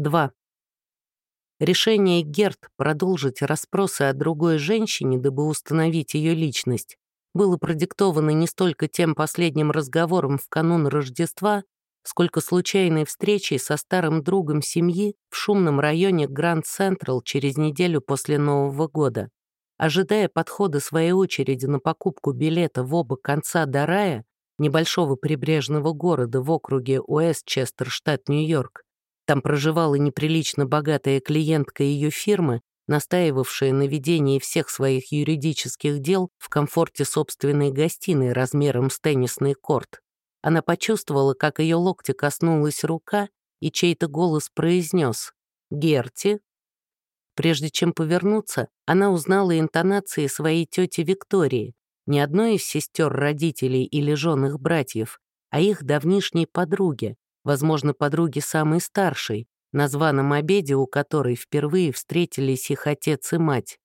2. Решение Герт продолжить расспросы о другой женщине, дабы установить ее личность, было продиктовано не столько тем последним разговором в канун Рождества, сколько случайной встречей со старым другом семьи в шумном районе Гранд Централ через неделю после Нового года. Ожидая подхода своей очереди на покупку билета в оба конца до небольшого прибрежного города в округе Уэстчестер, штат Нью-Йорк, там проживала неприлично богатая клиентка ее фирмы, настаивавшая на ведении всех своих юридических дел в комфорте собственной гостиной размером с теннисный корт. Она почувствовала, как ее локти коснулась рука, и чей-то голос произнес «Герти». Прежде чем повернуться, она узнала интонации своей тети Виктории, не одной из сестер родителей или жен их братьев, а их давнишней подруги, возможно, подруги самой старшей, на званом обеде у которой впервые встретились их отец и мать.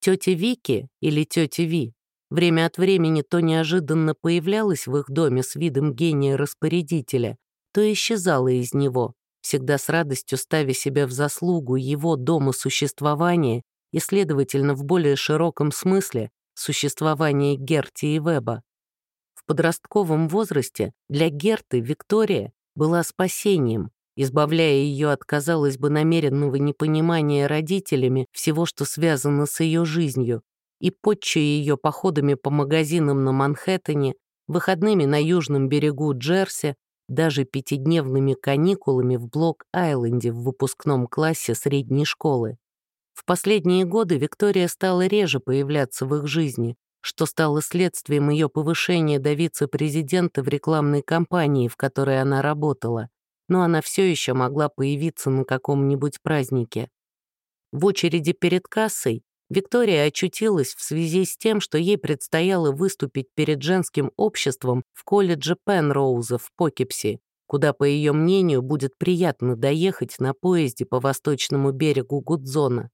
Тетя Вики или тетя Ви время от времени то неожиданно появлялась в их доме с видом гения-распорядителя, то исчезала из него, всегда с радостью ставя себя в заслугу его дома существования и, следовательно, в более широком смысле существования Герти и Веба. В подростковом возрасте для Герты Виктория была спасением, избавляя ее от, казалось бы, намеренного непонимания родителями всего, что связано с ее жизнью, и подчая ее походами по магазинам на Манхэттене, выходными на южном берегу Джерси, даже пятидневными каникулами в Блок-Айленде в выпускном классе средней школы. В последние годы Виктория стала реже появляться в их жизни, что стало следствием ее повышения до вице-президента в рекламной компании, в которой она работала, но она все еще могла появиться на каком-нибудь празднике. В очереди перед кассой Виктория очутилась в связи с тем, что ей предстояло выступить перед женским обществом в колледже Пенроуза в Покепси, куда, по ее мнению, будет приятно доехать на поезде по восточному берегу Гудзона.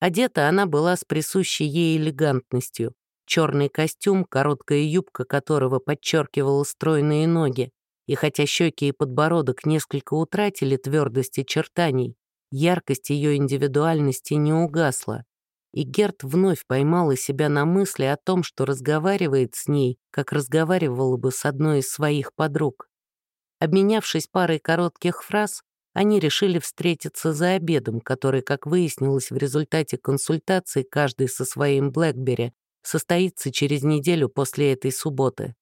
Одета она была с присущей ей элегантностью. Черный костюм, короткая юбка которого подчеркивала стройные ноги. И хотя щеки и подбородок несколько утратили твердость очертаний, яркость ее индивидуальности не угасла. И Герт вновь поймала себя на мысли о том, что разговаривает с ней, как разговаривала бы с одной из своих подруг. Обменявшись парой коротких фраз, они решили встретиться за обедом, который, как выяснилось в результате консультации каждый со своим Блэкбери, состоится через неделю после этой субботы.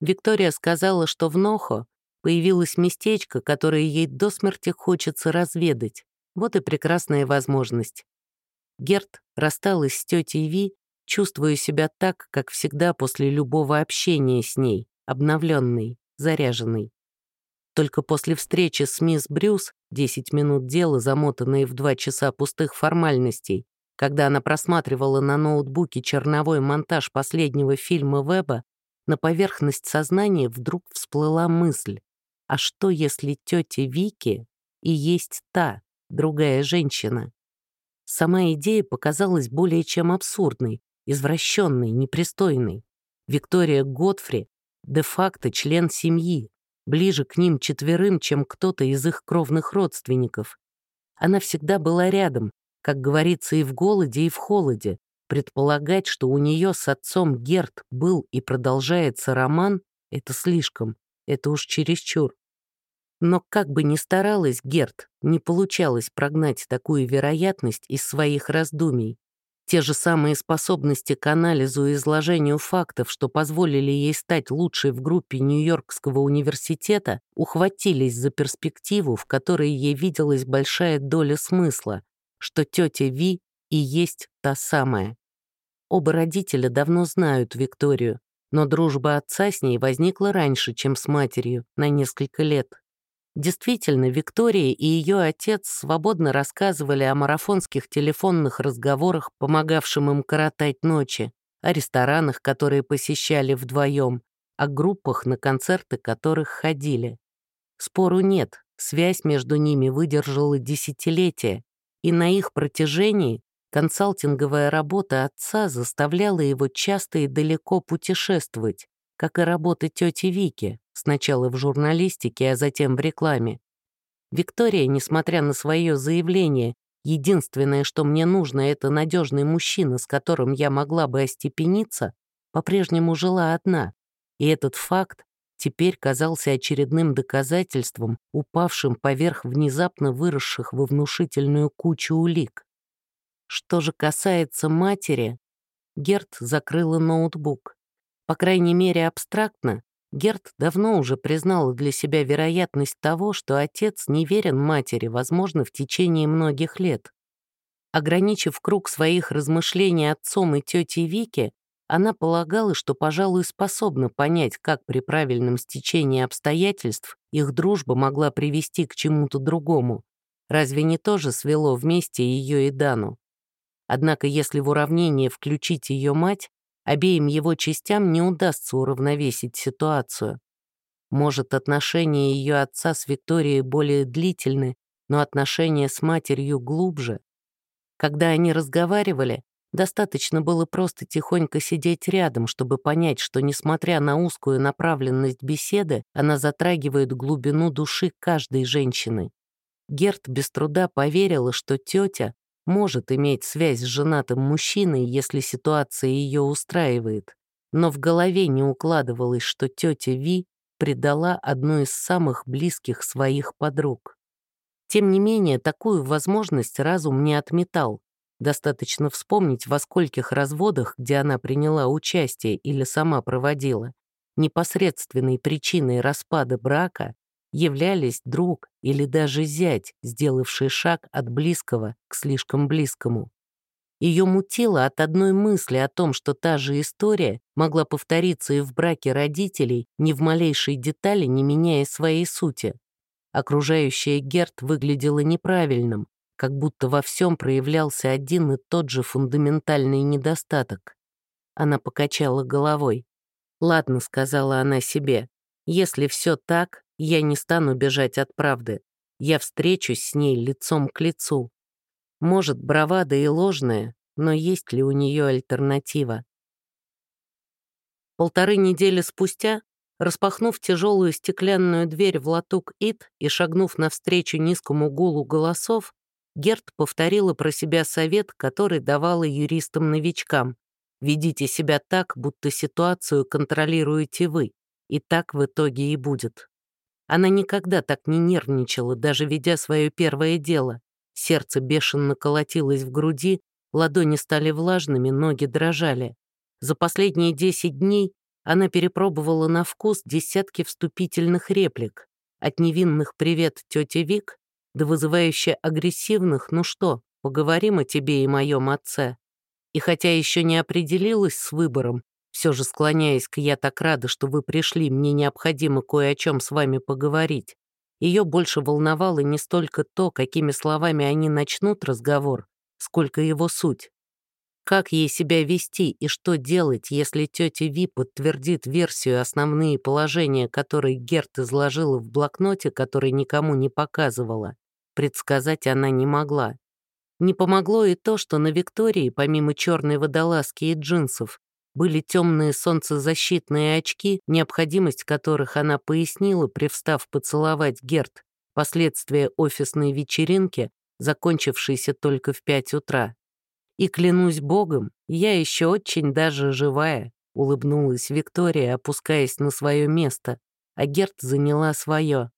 Виктория сказала, что в Нохо появилось местечко, которое ей до смерти хочется разведать. Вот и прекрасная возможность. Герт рассталась с тетей Ви, чувствуя себя так, как всегда после любого общения с ней, обновленной, заряженной. Только после встречи с мисс Брюс, 10 минут дела, замотанные в 2 часа пустых формальностей, когда она просматривала на ноутбуке черновой монтаж последнего фильма Веба, на поверхность сознания вдруг всплыла мысль, а что если тетя Вики и есть та, другая женщина? Сама идея показалась более чем абсурдной, извращенной, непристойной. Виктория Готфри де-факто член семьи, ближе к ним четверым, чем кто-то из их кровных родственников. Она всегда была рядом, как говорится, и в голоде, и в холоде. Предполагать, что у нее с отцом Герт был и продолжается роман, это слишком, это уж чересчур. Но как бы ни старалась Герт, не получалось прогнать такую вероятность из своих раздумий. Те же самые способности к анализу и изложению фактов, что позволили ей стать лучшей в группе Нью-Йоркского университета, ухватились за перспективу, в которой ей виделась большая доля смысла, что тетя Ви и есть та самая. Оба родителя давно знают Викторию, но дружба отца с ней возникла раньше, чем с матерью, на несколько лет. Действительно, Виктория и ее отец свободно рассказывали о марафонских телефонных разговорах, помогавшим им коротать ночи, о ресторанах, которые посещали вдвоем, о группах, на концерты которых ходили. Спору нет, связь между ними выдержала десятилетия, и на их протяжении консалтинговая работа отца заставляла его часто и далеко путешествовать, как и работа тети Вики, сначала в журналистике, а затем в рекламе. Виктория, несмотря на свое заявление, единственное, что мне нужно, это надежный мужчина, с которым я могла бы остепениться, по-прежнему жила одна. И этот факт теперь казался очередным доказательством, упавшим поверх внезапно выросших во внушительную кучу улик. Что же касается матери, Герт закрыла ноутбук. По крайней мере, абстрактно, Герт давно уже признала для себя вероятность того, что отец не верен матери, возможно, в течение многих лет. Ограничив круг своих размышлений отцом и тетей Вики, она полагала, что, пожалуй, способна понять, как при правильном стечении обстоятельств их дружба могла привести к чему-то другому. Разве не тоже свело вместе ее и Дану? Однако, если в уравнение включить ее мать, обеим его частям не удастся уравновесить ситуацию. Может, отношения ее отца с Викторией более длительны, но отношения с матерью глубже. Когда они разговаривали, достаточно было просто тихонько сидеть рядом, чтобы понять, что, несмотря на узкую направленность беседы, она затрагивает глубину души каждой женщины. Герт без труда поверила, что тетя может иметь связь с женатым мужчиной, если ситуация ее устраивает, но в голове не укладывалось, что тетя Ви предала одну из самых близких своих подруг. Тем не менее, такую возможность разум не отметал. Достаточно вспомнить, во скольких разводах, где она приняла участие или сама проводила, непосредственной причиной распада брака являлись друг или даже зять, сделавший шаг от близкого к слишком близкому. Ее мутило от одной мысли о том, что та же история могла повториться и в браке родителей, ни в малейшей детали не меняя своей сути. Окружающая Герт выглядела неправильным, как будто во всем проявлялся один и тот же фундаментальный недостаток. Она покачала головой. «Ладно», — сказала она себе, — «если все так, я не стану бежать от правды. Я встречусь с ней лицом к лицу. Может, бравада и ложная, но есть ли у нее альтернатива? Полторы недели спустя, распахнув тяжелую стеклянную дверь в латук Ит и шагнув навстречу низкому гулу голосов, Герт повторила про себя совет, который давала юристам-новичкам. «Ведите себя так, будто ситуацию контролируете вы, и так в итоге и будет». Она никогда так не нервничала, даже ведя свое первое дело. Сердце бешено колотилось в груди, ладони стали влажными, ноги дрожали. За последние десять дней она перепробовала на вкус десятки вступительных реплик. От невинных «Привет, тетя Вик» до вызывающе агрессивных «Ну что, поговорим о тебе и моем отце». И хотя еще не определилась с выбором, все же склоняясь к «я так рада, что вы пришли, мне необходимо кое о чем с вами поговорить». Ее больше волновало не столько то, какими словами они начнут разговор, сколько его суть. Как ей себя вести и что делать, если тетя Ви подтвердит версию основные положения, которые Герт изложила в блокноте, который никому не показывала? Предсказать она не могла. Не помогло и то, что на Виктории, помимо черной водолазки и джинсов, были темные солнцезащитные очки, необходимость которых она пояснила, привстав поцеловать Герт, последствия офисной вечеринки, закончившейся только в пять утра. «И клянусь богом, я еще очень даже живая», — улыбнулась Виктория, опускаясь на свое место, а Герт заняла свое.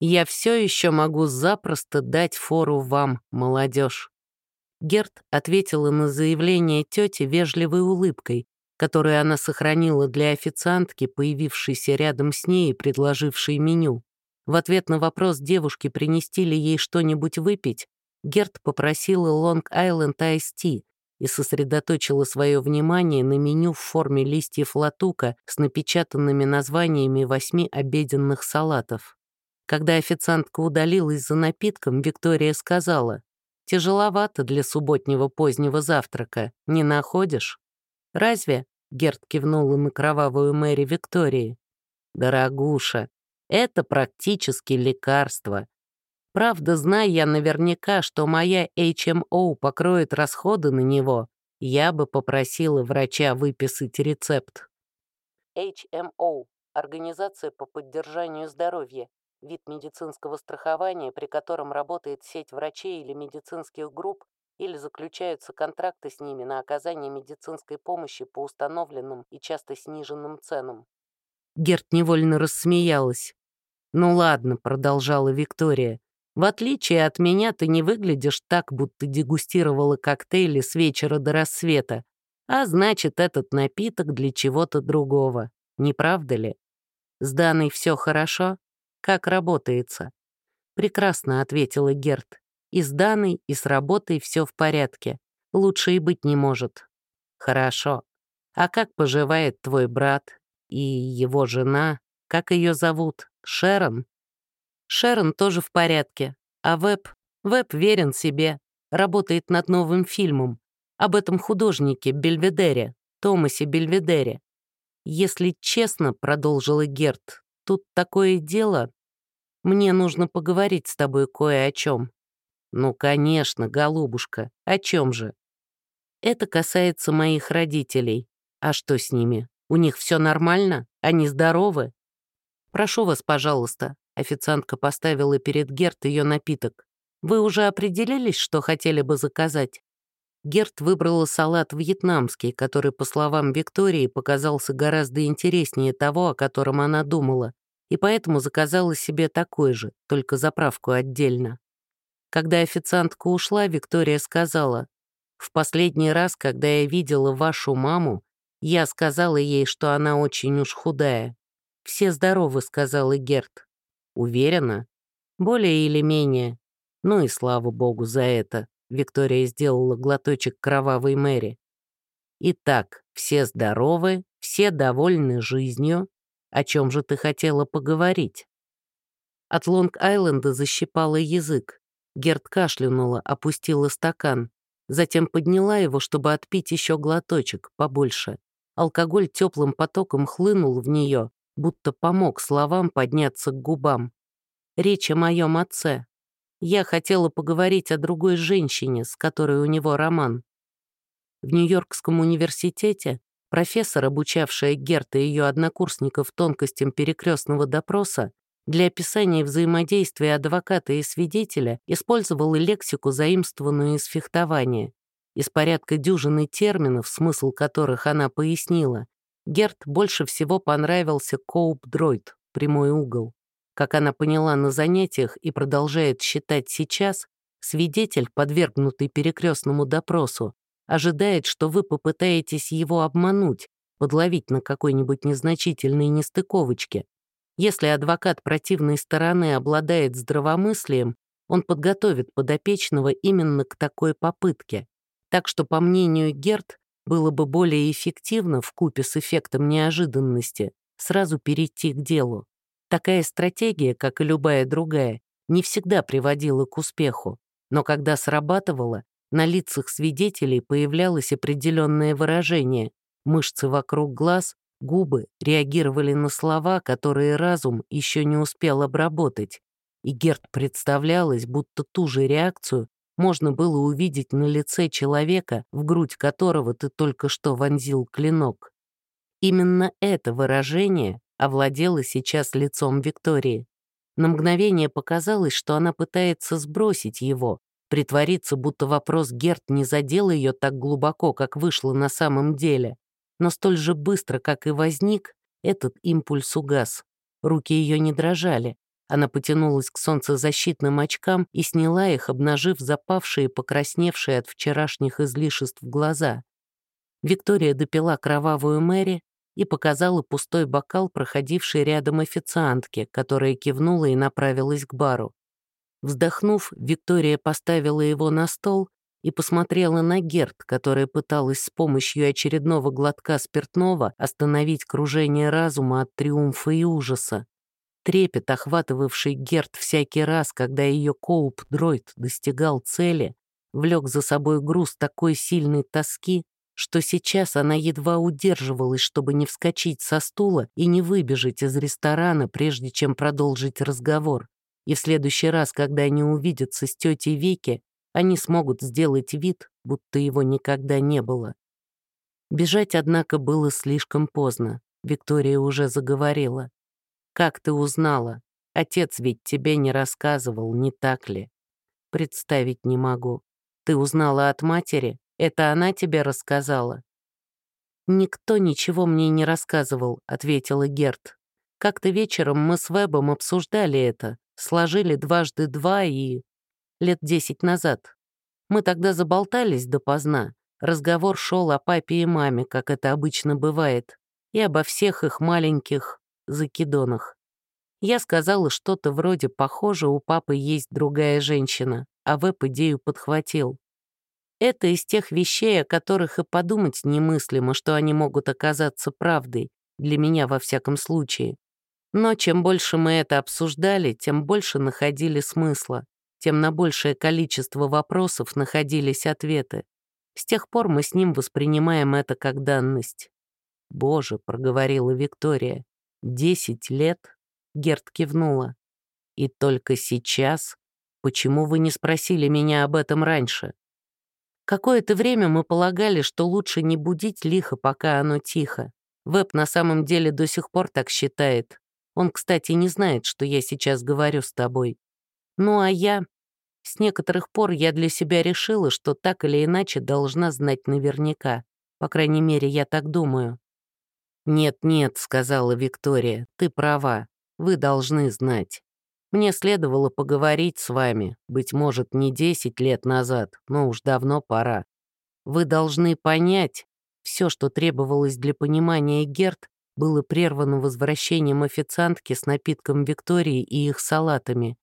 «Я все еще могу запросто дать фору вам, молодежь». Герт ответила на заявление тети вежливой улыбкой, которую она сохранила для официантки, появившейся рядом с ней и предложившей меню. В ответ на вопрос девушки, принести ли ей что-нибудь выпить, Герт попросила Iced Tea и сосредоточила свое внимание на меню в форме листьев латука с напечатанными названиями восьми обеденных салатов. Когда официантка удалилась за напитком, Виктория сказала, «Тяжеловато для субботнего позднего завтрака, не находишь?» «Разве?» — Герт кивнула на кровавую Мэри Виктории. «Дорогуша, это практически лекарство. Правда, зная я наверняка, что моя HMO покроет расходы на него, я бы попросила врача выписать рецепт». HMO — Организация по поддержанию здоровья, вид медицинского страхования, при котором работает сеть врачей или медицинских групп, или заключаются контракты с ними на оказание медицинской помощи по установленным и часто сниженным ценам. Герт невольно рассмеялась. «Ну ладно», — продолжала Виктория, «в отличие от меня ты не выглядишь так, будто дегустировала коктейли с вечера до рассвета, а значит, этот напиток для чего-то другого, не правда ли? С Даной все хорошо? Как работается?» «Прекрасно», — ответила Герт. «И с Даной, и с работой все в порядке. Лучше и быть не может». «Хорошо. А как поживает твой брат и его жена? Как ее зовут? Шерон?» «Шерон тоже в порядке. А Веб? Веб верен себе. Работает над новым фильмом. Об этом художнике Бельведере, Томасе Бельведере. Если честно, — продолжила Герт, — тут такое дело. Мне нужно поговорить с тобой кое о чем. Ну, конечно, голубушка, о чем же? Это касается моих родителей. А что с ними? У них все нормально? Они здоровы? Прошу вас, пожалуйста. Официантка поставила перед Герт ее напиток. Вы уже определились, что хотели бы заказать? Герт выбрала салат вьетнамский, который, по словам Виктории, показался гораздо интереснее того, о котором она думала, и поэтому заказала себе такой же, только заправку отдельно. Когда официантка ушла, Виктория сказала, «В последний раз, когда я видела вашу маму, я сказала ей, что она очень уж худая. Все здоровы», — сказала Герт. «Уверена?» «Более или менее. Ну и слава богу за это». Виктория сделала глоточек кровавой Мэри. «Итак, все здоровы, все довольны жизнью. О чем же ты хотела поговорить?» От Лонг-Айленда защипала язык. Герт кашлянула, опустила стакан. Затем подняла его, чтобы отпить еще глоточек, побольше. Алкоголь теплым потоком хлынул в нее, будто помог словам подняться к губам. Речь о моем отце. Я хотела поговорить о другой женщине, с которой у него роман. В Нью-Йоркском университете профессор, обучавшая Герта и ее однокурсников тонкостям перекрестного допроса, для описания взаимодействия адвоката и свидетеля использовала лексику, заимствованную из фехтования. Из порядка дюжины терминов, смысл которых она пояснила, Герт больше всего понравился коуп-дроид, прямой угол. Как она поняла на занятиях и продолжает считать сейчас, свидетель, подвергнутый перекрестному допросу, ожидает, что вы попытаетесь его обмануть, подловить на какой-нибудь незначительной нестыковочке. Если адвокат противной стороны обладает здравомыслием, он подготовит подопечного именно к такой попытке. Так что, по мнению Герт, было бы более эффективно в купе с эффектом неожиданности сразу перейти к делу. Такая стратегия, как и любая другая, не всегда приводила к успеху, но когда срабатывала, на лицах свидетелей появлялось определенное выражение, мышцы вокруг глаз, губы реагировали на слова, которые разум еще не успел обработать, и Герт представлялось, будто ту же реакцию можно было увидеть на лице человека, в грудь которого ты только что вонзил клинок. Именно это выражение овладела сейчас лицом Виктории. На мгновение показалось, что она пытается сбросить его, притвориться, будто вопрос Герт не задел ее так глубоко, как вышло на самом деле. Но столь же быстро, как и возник, этот импульс угас. Руки ее не дрожали. Она потянулась к солнцезащитным очкам и сняла их, обнажив запавшие, покрасневшие от вчерашних излишеств глаза. Виктория допила кровавую Мэри, и показала пустой бокал, проходивший рядом официантке, которая кивнула и направилась к бару. Вздохнув, Виктория поставила его на стол и посмотрела на Герт, которая пыталась с помощью очередного глотка спиртного остановить кружение разума от триумфа и ужаса. Трепет, охватывавший Герт всякий раз, когда ее коуп-дроид достигал цели, влек за собой груз такой сильной тоски, что сейчас она едва удерживалась, чтобы не вскочить со стула и не выбежать из ресторана, прежде чем продолжить разговор. И в следующий раз, когда они увидятся с тетей Вики, они смогут сделать вид, будто его никогда не было. Бежать, однако, было слишком поздно. Виктория уже заговорила. «Как ты узнала? Отец ведь тебе не рассказывал, не так ли? Представить не могу. Ты узнала от матери? Это она тебе рассказала? «Никто ничего мне не рассказывал», — ответила Герт. «Как-то вечером мы с Вебом обсуждали это, сложили дважды два и... лет десять назад. Мы тогда заболтались допоздна. Разговор шел о папе и маме, как это обычно бывает, и обо всех их маленьких закидонах. Я сказала что-то вроде «похоже, у папы есть другая женщина», а Веб идею подхватил. Это из тех вещей, о которых и подумать немыслимо, что они могут оказаться правдой, для меня во всяком случае. Но чем больше мы это обсуждали, тем больше находили смысла, тем на большее количество вопросов находились ответы. С тех пор мы с ним воспринимаем это как данность. «Боже», — проговорила Виктория, — «десять лет?» — Герт кивнула. «И только сейчас? Почему вы не спросили меня об этом раньше?» Какое-то время мы полагали, что лучше не будить лихо, пока оно тихо. Веб на самом деле до сих пор так считает. Он, кстати, не знает, что я сейчас говорю с тобой. Ну а я... С некоторых пор я для себя решила, что так или иначе должна знать наверняка. По крайней мере, я так думаю. «Нет-нет», — сказала Виктория, — «ты права. Вы должны знать. Мне следовало поговорить с вами, быть может, не 10 лет назад, но уж давно пора. Вы должны понять, все, что требовалось для понимания Герт, было прервано возвращением официантки с напитком Виктории и их салатами.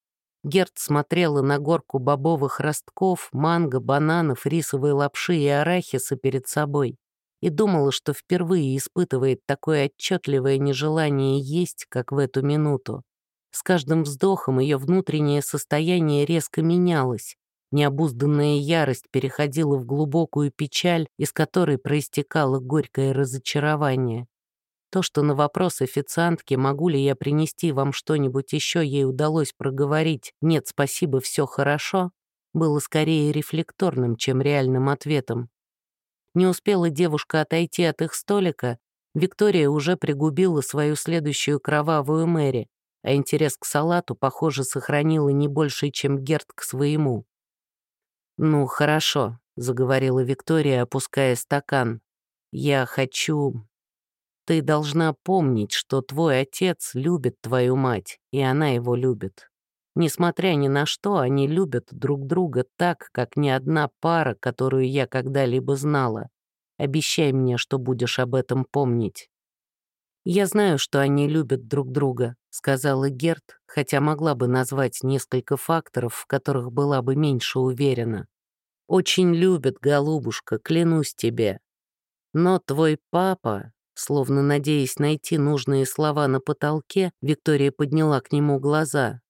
Герт смотрела на горку бобовых ростков, манго, бананов, рисовой лапши и арахиса перед собой и думала, что впервые испытывает такое отчетливое нежелание есть, как в эту минуту. С каждым вздохом ее внутреннее состояние резко менялось. Необузданная ярость переходила в глубокую печаль, из которой проистекало горькое разочарование. То, что на вопрос официантки, могу ли я принести вам что-нибудь еще, ей удалось проговорить «нет, спасибо, все хорошо», было скорее рефлекторным, чем реальным ответом. Не успела девушка отойти от их столика, Виктория уже пригубила свою следующую кровавую Мэри, а интерес к салату, похоже, сохранила не больше, чем Герт к своему. «Ну, хорошо», — заговорила Виктория, опуская стакан. «Я хочу... Ты должна помнить, что твой отец любит твою мать, и она его любит. Несмотря ни на что, они любят друг друга так, как ни одна пара, которую я когда-либо знала. Обещай мне, что будешь об этом помнить». «Я знаю, что они любят друг друга», — сказала Герт, хотя могла бы назвать несколько факторов, в которых была бы меньше уверена. «Очень любят, голубушка, клянусь тебе. Но твой папа...» Словно надеясь найти нужные слова на потолке, Виктория подняла к нему глаза.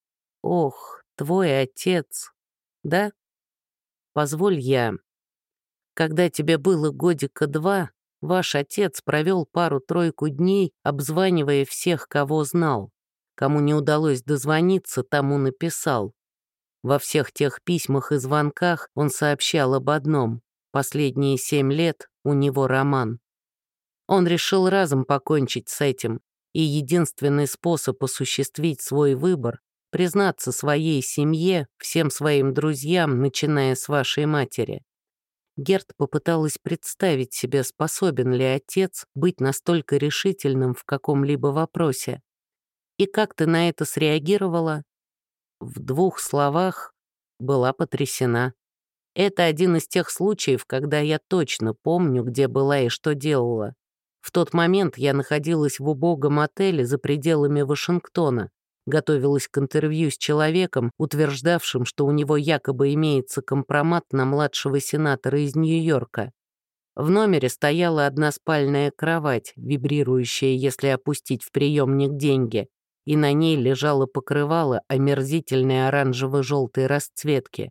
«Ох, твой отец, да? Позволь я. Когда тебе было годика два, Ваш отец провел пару-тройку дней, обзванивая всех, кого знал. Кому не удалось дозвониться, тому написал. Во всех тех письмах и звонках он сообщал об одном. Последние семь лет у него роман. Он решил разом покончить с этим, и единственный способ осуществить свой выбор — признаться своей семье, всем своим друзьям, начиная с вашей матери. Герт попыталась представить себе, способен ли отец быть настолько решительным в каком-либо вопросе. И как ты на это среагировала? В двух словах была потрясена. Это один из тех случаев, когда я точно помню, где была и что делала. В тот момент я находилась в убогом отеле за пределами Вашингтона, готовилась к интервью с человеком, утверждавшим, что у него якобы имеется компромат на младшего сенатора из Нью-Йорка. В номере стояла односпальная кровать, вибрирующая, если опустить в приемник деньги, и на ней лежало покрывало омерзительной оранжево-желтой расцветки.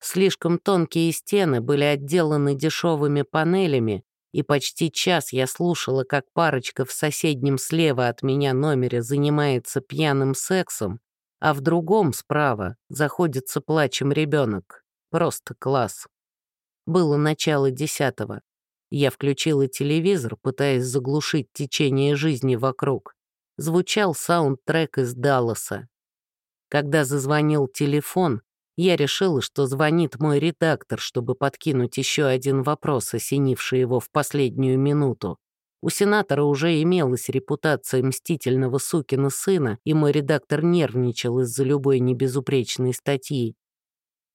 Слишком тонкие стены были отделаны дешевыми панелями, и почти час я слушала, как парочка в соседнем слева от меня номере занимается пьяным сексом, а в другом справа заходится плачем ребенок. Просто класс. Было начало десятого. Я включила телевизор, пытаясь заглушить течение жизни вокруг. Звучал саундтрек из Далласа. Когда зазвонил телефон, я решила, что звонит мой редактор, чтобы подкинуть еще один вопрос, осенивший его в последнюю минуту. У сенатора уже имелась репутация мстительного сукина сына, и мой редактор нервничал из-за любой небезупречной статьи.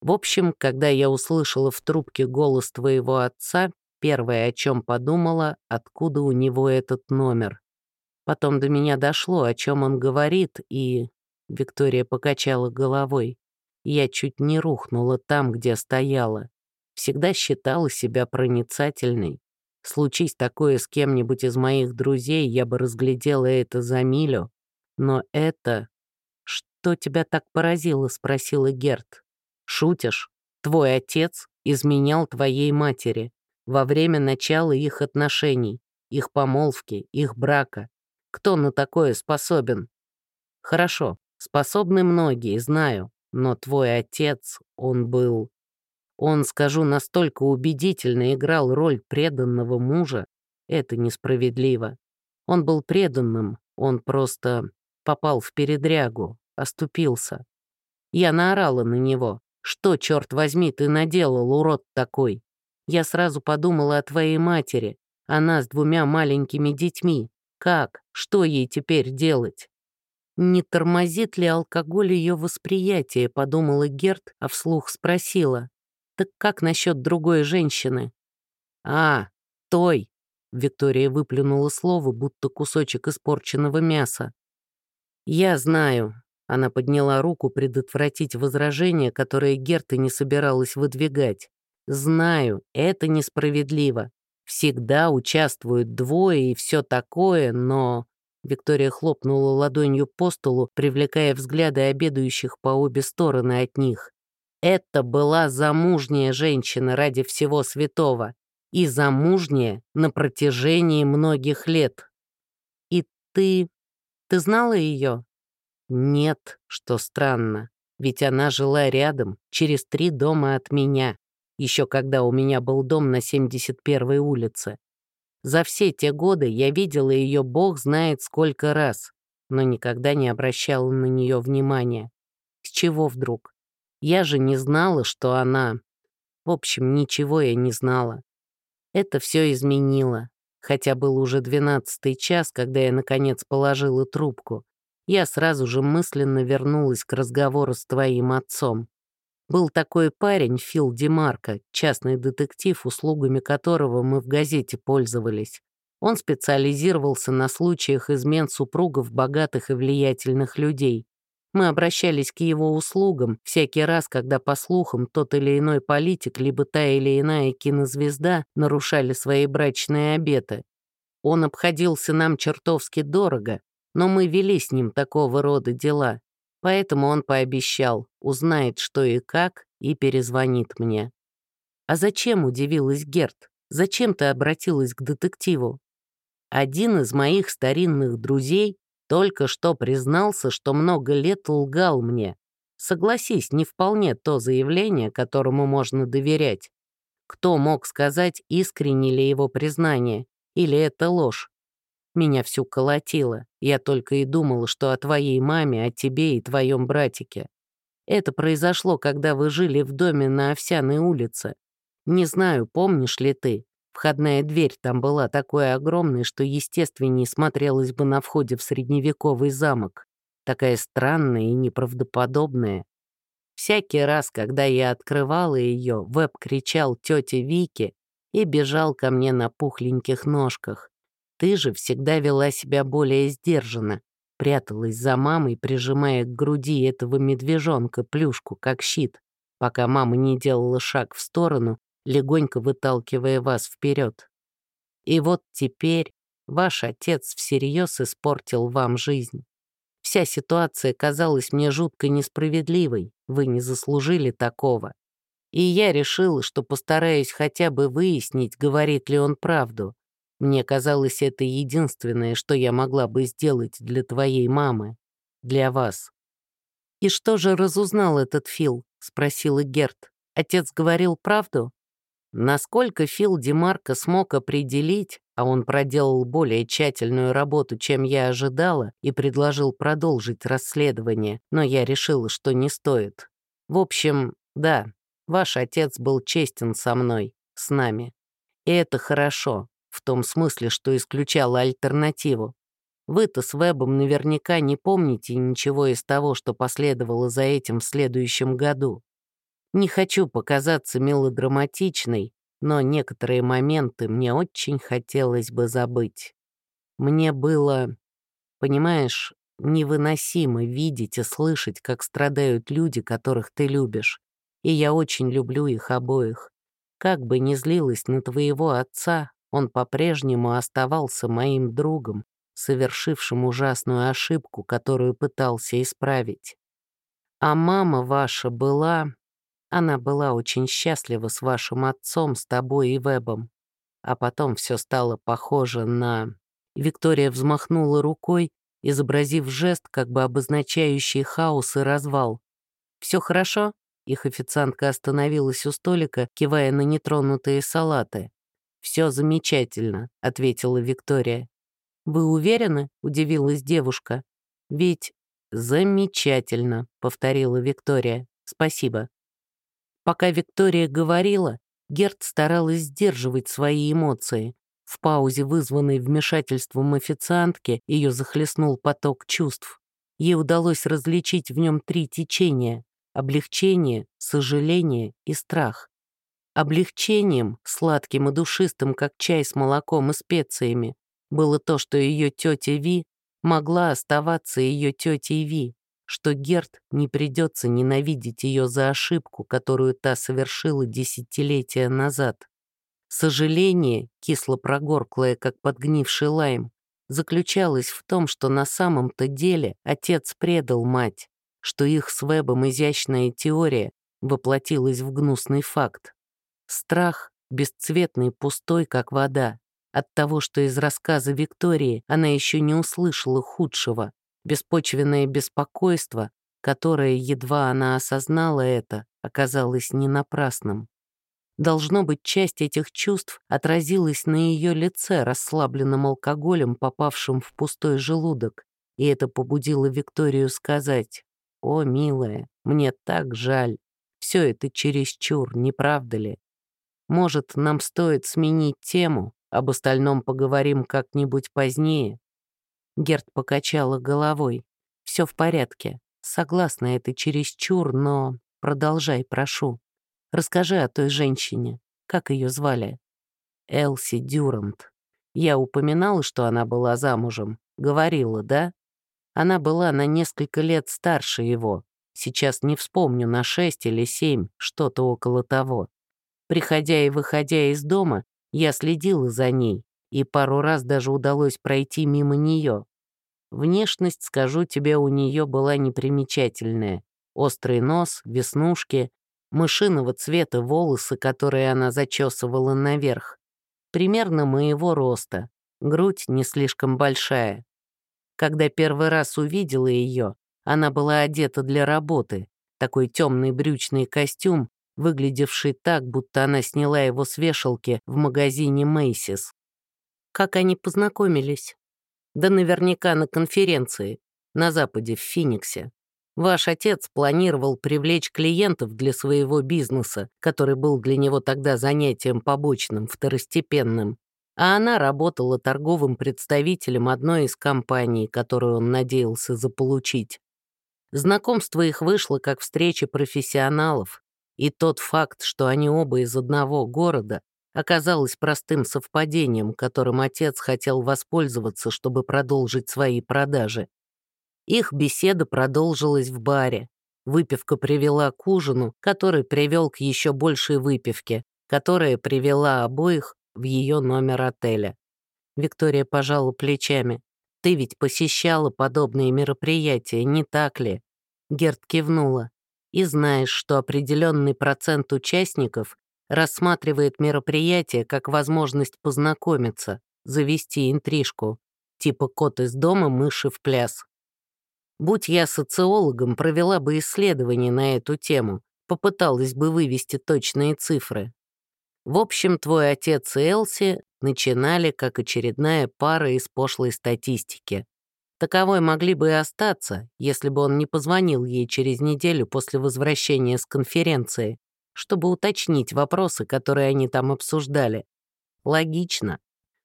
В общем, когда я услышала в трубке голос твоего отца, первое, о чем подумала, откуда у него этот номер. Потом до меня дошло, о чем он говорит, и... Виктория покачала головой. Я чуть не рухнула там, где стояла. Всегда считала себя проницательной. Случись такое с кем-нибудь из моих друзей, я бы разглядела это за милю. Но это... «Что тебя так поразило?» — спросила Герт. «Шутишь? Твой отец изменял твоей матери во время начала их отношений, их помолвки, их брака. Кто на такое способен? Хорошо, способны многие, знаю, но твой отец, он был... Он, скажу, настолько убедительно играл роль преданного мужа, это несправедливо. Он был преданным, он просто попал в передрягу, оступился. Я наорала на него. «Что, черт возьми, ты наделал, урод такой?» Я сразу подумала о твоей матери, она с двумя маленькими детьми. Как? Что ей теперь делать? Не тормозит ли алкоголь ее восприятие, подумала Герт, а вслух спросила. Так как насчет другой женщины? А, той. Виктория выплюнула слово, будто кусочек испорченного мяса. «Я знаю». Она подняла руку предотвратить возражение, которое Герта не собиралась выдвигать. «Знаю, это несправедливо. Всегда участвуют двое и все такое, но...» Виктория хлопнула ладонью по столу, привлекая взгляды обедающих по обе стороны от них. Это была замужняя женщина ради всего святого. И замужняя на протяжении многих лет. И ты... ты знала ее? Нет, что странно. Ведь она жила рядом, через три дома от меня, еще когда у меня был дом на 71-й улице. За все те годы я видела ее бог знает сколько раз, но никогда не обращала на нее внимания. С чего вдруг? Я же не знала, что она... В общем, ничего я не знала. Это все изменило. Хотя был уже двенадцатый час, когда я, наконец, положила трубку. Я сразу же мысленно вернулась к разговору с твоим отцом. Был такой парень, Фил Демарко, частный детектив, услугами которого мы в газете пользовались. Он специализировался на случаях измен супругов богатых и влиятельных людей. Мы обращались к его услугам всякий раз, когда, по слухам, тот или иной политик, либо та или иная кинозвезда нарушали свои брачные обеты. Он обходился нам чертовски дорого, но мы вели с ним такого рода дела, Поэтому он пообещал, узнает, что и как, и перезвонит мне. «А зачем?» — удивилась Герт. «Зачем ты обратилась к детективу?» Один из моих старинных друзей только что признался, что много лет лгал мне. Согласись, не вполне то заявление, которому можно доверять. Кто мог сказать, искренне ли его признание, или это ложь? Меня всю колотило. Я только и думала, что о твоей маме, о тебе и твоем братике. Это произошло, когда вы жили в доме на Овсяной улице. Не знаю, помнишь ли ты, входная дверь там была такой огромной, что естественнее смотрелась бы на входе в средневековый замок. Такая странная и неправдоподобная. Всякий раз, когда я открывала ее, Веб кричал тете Вике и бежал ко мне на пухленьких ножках. Ты же всегда вела себя более сдержанно, пряталась за мамой, прижимая к груди этого медвежонка плюшку, как щит, пока мама не делала шаг в сторону, легонько выталкивая вас вперед. И вот теперь ваш отец всерьез испортил вам жизнь. Вся ситуация казалась мне жутко несправедливой, вы не заслужили такого. И я решила, что постараюсь хотя бы выяснить, говорит ли он правду, мне казалось, это единственное, что я могла бы сделать для твоей мамы, для вас». «И что же разузнал этот Фил?» — спросила Герт. «Отец говорил правду?» Насколько Фил Демарко смог определить, а он проделал более тщательную работу, чем я ожидала, и предложил продолжить расследование, но я решила, что не стоит. В общем, да, ваш отец был честен со мной, с нами. И это хорошо, в том смысле, что исключало альтернативу. Вы-то с Вебом наверняка не помните ничего из того, что последовало за этим в следующем году. Не хочу показаться мелодраматичной, но некоторые моменты мне очень хотелось бы забыть. Мне было, понимаешь, невыносимо видеть и слышать, как страдают люди, которых ты любишь. И я очень люблю их обоих. Как бы ни злилась на твоего отца, он по-прежнему оставался моим другом, совершившим ужасную ошибку, которую пытался исправить. А мама ваша была... Она была очень счастлива с вашим отцом, с тобой и Вебом. А потом все стало похоже на... Виктория взмахнула рукой, изобразив жест, как бы обозначающий хаос и развал. «Все хорошо?» Их официантка остановилась у столика, кивая на нетронутые салаты. «Все замечательно», — ответила Виктория. «Вы уверены?» — удивилась девушка. «Ведь замечательно», — повторила Виктория. «Спасибо». Пока Виктория говорила, Герт старалась сдерживать свои эмоции. В паузе, вызванной вмешательством официантки, ее захлестнул поток чувств. Ей удалось различить в нем три течения — облегчение, сожаление и страх. Облегчением, сладким и душистым, как чай с молоком и специями, было то, что ее тетя Ви могла оставаться ее тетей Ви, что Герт не придется ненавидеть ее за ошибку, которую та совершила десятилетия назад. Сожаление, кисло-прогорклое, как подгнивший лайм, заключалось в том, что на самом-то деле отец предал мать, что их с Вебом изящная теория воплотилась в гнусный факт. Страх, бесцветный, пустой, как вода, от того, что из рассказа Виктории она еще не услышала худшего, беспочвенное беспокойство, которое, едва она осознала это, оказалось не напрасным. Должно быть, часть этих чувств отразилась на ее лице, расслабленным алкоголем, попавшим в пустой желудок, и это побудило Викторию сказать «О, милая, мне так жаль, все это чересчур, не правда ли? Может, нам стоит сменить тему, об остальном поговорим как-нибудь позднее?» Герт покачала головой. «Все в порядке. Согласна, это чересчур, но продолжай, прошу. Расскажи о той женщине. Как ее звали?» «Элси Дюрант. Я упоминала, что она была замужем. Говорила, да? Она была на несколько лет старше его. Сейчас не вспомню, на шесть или семь, что-то около того. Приходя и выходя из дома, я следила за ней, и пару раз даже удалось пройти мимо нее. Внешность, скажу тебе, у нее была непримечательная. Острый нос, веснушки, мышиного цвета волосы, которые она зачесывала наверх. Примерно моего роста, грудь не слишком большая. Когда первый раз увидела ее, она была одета для работы, такой темный брючный костюм, выглядевший так, будто она сняла его с вешалки в магазине Мейсис. Как они познакомились? Да наверняка на конференции, на Западе, в Финиксе. Ваш отец планировал привлечь клиентов для своего бизнеса, который был для него тогда занятием побочным, второстепенным. А она работала торговым представителем одной из компаний, которую он надеялся заполучить. Знакомство их вышло как встреча профессионалов, и тот факт, что они оба из одного города, оказалось простым совпадением, которым отец хотел воспользоваться, чтобы продолжить свои продажи. Их беседа продолжилась в баре. Выпивка привела к ужину, который привел к еще большей выпивке, которая привела обоих в ее номер отеля. Виктория пожала плечами. «Ты ведь посещала подобные мероприятия, не так ли?» Герт кивнула и знаешь, что определенный процент участников рассматривает мероприятие как возможность познакомиться, завести интрижку, типа кот из дома, мыши в пляс. Будь я социологом, провела бы исследование на эту тему, попыталась бы вывести точные цифры. В общем, твой отец и Элси начинали как очередная пара из пошлой статистики. Таковой могли бы и остаться, если бы он не позвонил ей через неделю после возвращения с конференции, чтобы уточнить вопросы, которые они там обсуждали. Логично.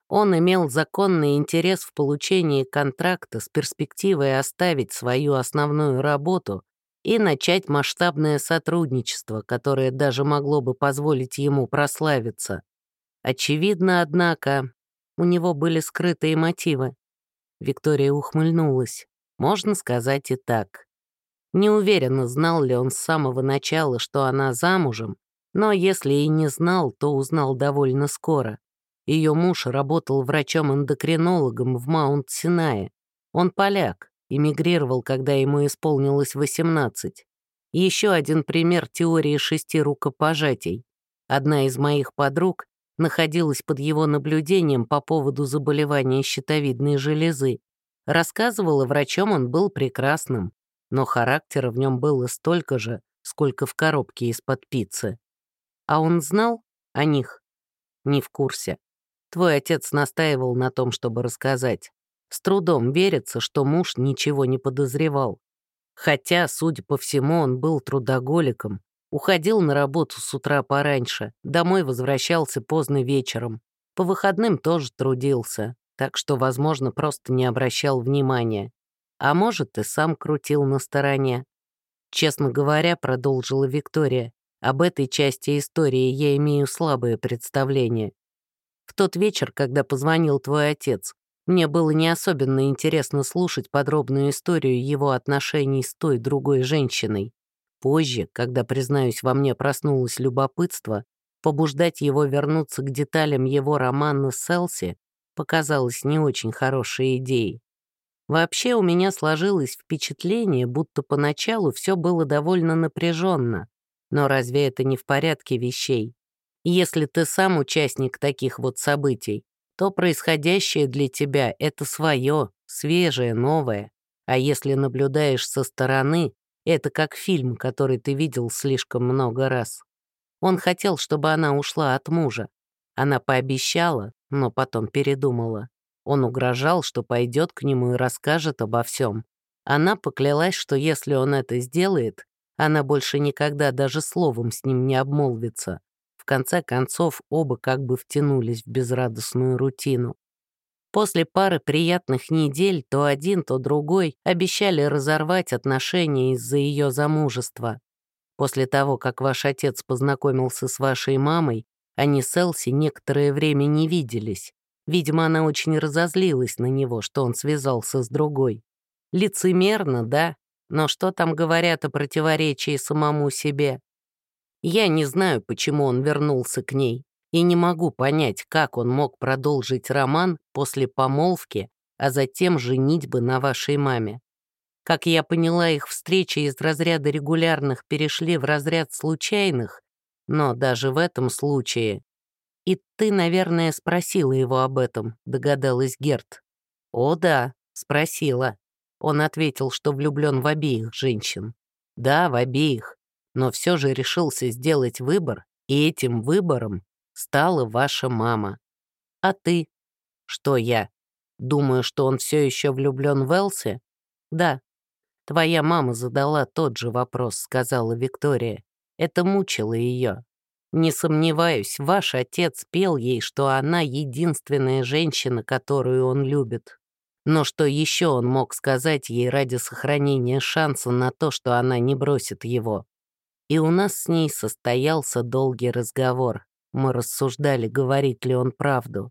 Он имел законный интерес в получении контракта с перспективой оставить свою основную работу и начать масштабное сотрудничество, которое даже могло бы позволить ему прославиться. Очевидно, однако, у него были скрытые мотивы. Виктория ухмыльнулась. Можно сказать и так. Не уверена, знал ли он с самого начала, что она замужем, но если и не знал, то узнал довольно скоро. Ее муж работал врачом-эндокринологом в Маунт-Синае. Он поляк, эмигрировал, когда ему исполнилось 18. Еще один пример теории шести рукопожатий. Одна из моих подруг находилась под его наблюдением по поводу заболевания щитовидной железы. Рассказывала, врачом он был прекрасным, но характера в нем было столько же, сколько в коробке из-под пиццы. А он знал о них? Не в курсе. Твой отец настаивал на том, чтобы рассказать. С трудом верится, что муж ничего не подозревал. Хотя, судя по всему, он был трудоголиком, уходил на работу с утра пораньше, домой возвращался поздно вечером. По выходным тоже трудился, так что, возможно, просто не обращал внимания. А может, и сам крутил на стороне. Честно говоря, продолжила Виктория, об этой части истории я имею слабое представление. В тот вечер, когда позвонил твой отец, мне было не особенно интересно слушать подробную историю его отношений с той другой женщиной. Позже, когда, признаюсь, во мне проснулось любопытство, побуждать его вернуться к деталям его романа с Селси показалось не очень хорошей идеей. Вообще у меня сложилось впечатление, будто поначалу все было довольно напряженно. Но разве это не в порядке вещей? Если ты сам участник таких вот событий, то происходящее для тебя — это свое, свежее, новое. А если наблюдаешь со стороны, это как фильм, который ты видел слишком много раз. Он хотел, чтобы она ушла от мужа. Она пообещала, но потом передумала. Он угрожал, что пойдет к нему и расскажет обо всем. Она поклялась, что если он это сделает, она больше никогда даже словом с ним не обмолвится. В конце концов, оба как бы втянулись в безрадостную рутину. После пары приятных недель то один, то другой обещали разорвать отношения из-за ее замужества. После того, как ваш отец познакомился с вашей мамой, они с Элси некоторое время не виделись. Видимо, она очень разозлилась на него, что он связался с другой. Лицемерно, да, но что там говорят о противоречии самому себе? Я не знаю, почему он вернулся к ней, и не могу понять, как он мог продолжить роман после помолвки, а затем женитьбы на вашей маме. Как я поняла, их встречи из разряда регулярных перешли в разряд случайных, но даже в этом случае... И ты, наверное, спросила его об этом, догадалась Герт. О да, спросила. Он ответил, что влюблен в обеих женщин. Да, в обеих но все же решился сделать выбор, и этим выбором стала ваша мама. А ты? Что я? Думаю, что он все еще влюблен в Элси? Да. Твоя мама задала тот же вопрос, сказала Виктория. Это мучило ее. Не сомневаюсь, ваш отец пел ей, что она единственная женщина, которую он любит. Но что еще он мог сказать ей ради сохранения шанса на то, что она не бросит его? И у нас с ней состоялся долгий разговор. Мы рассуждали, говорит ли он правду.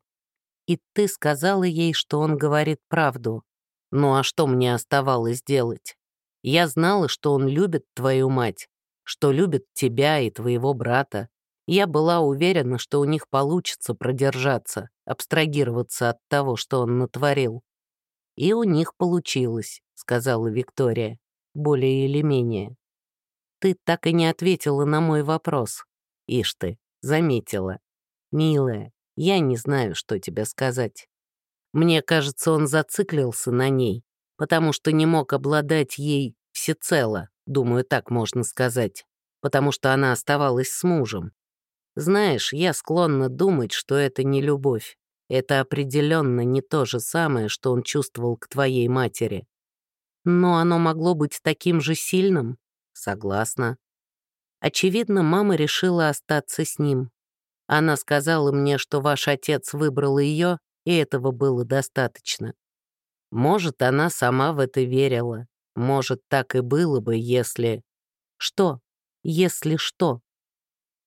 И ты сказала ей, что он говорит правду. Ну а что мне оставалось делать? Я знала, что он любит твою мать, что любит тебя и твоего брата. Я была уверена, что у них получится продержаться, абстрагироваться от того, что он натворил. «И у них получилось», — сказала Виктория, более или менее. Ты так и не ответила на мой вопрос. Ишь ты, заметила. Милая, я не знаю, что тебе сказать. Мне кажется, он зациклился на ней, потому что не мог обладать ей всецело, думаю, так можно сказать, потому что она оставалась с мужем. Знаешь, я склонна думать, что это не любовь. Это определенно не то же самое, что он чувствовал к твоей матери. Но оно могло быть таким же сильным? Согласна. Очевидно, мама решила остаться с ним. Она сказала мне, что ваш отец выбрал ее, и этого было достаточно. Может, она сама в это верила. Может, так и было бы, если... Что? Если что?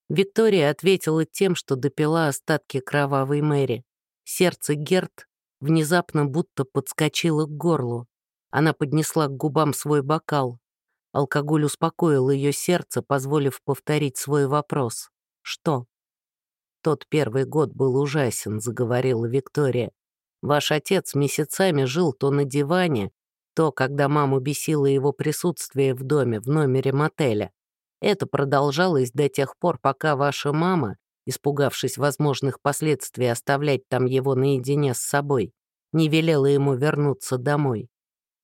Виктория ответила тем, что допила остатки кровавой Мэри. Сердце Герт внезапно будто подскочило к горлу. Она поднесла к губам свой бокал. Алкоголь успокоил ее сердце, позволив повторить свой вопрос. «Что?» «Тот первый год был ужасен», — заговорила Виктория. «Ваш отец месяцами жил то на диване, то, когда маму бесило его присутствие в доме, в номере мотеля. Это продолжалось до тех пор, пока ваша мама, испугавшись возможных последствий оставлять там его наедине с собой, не велела ему вернуться домой.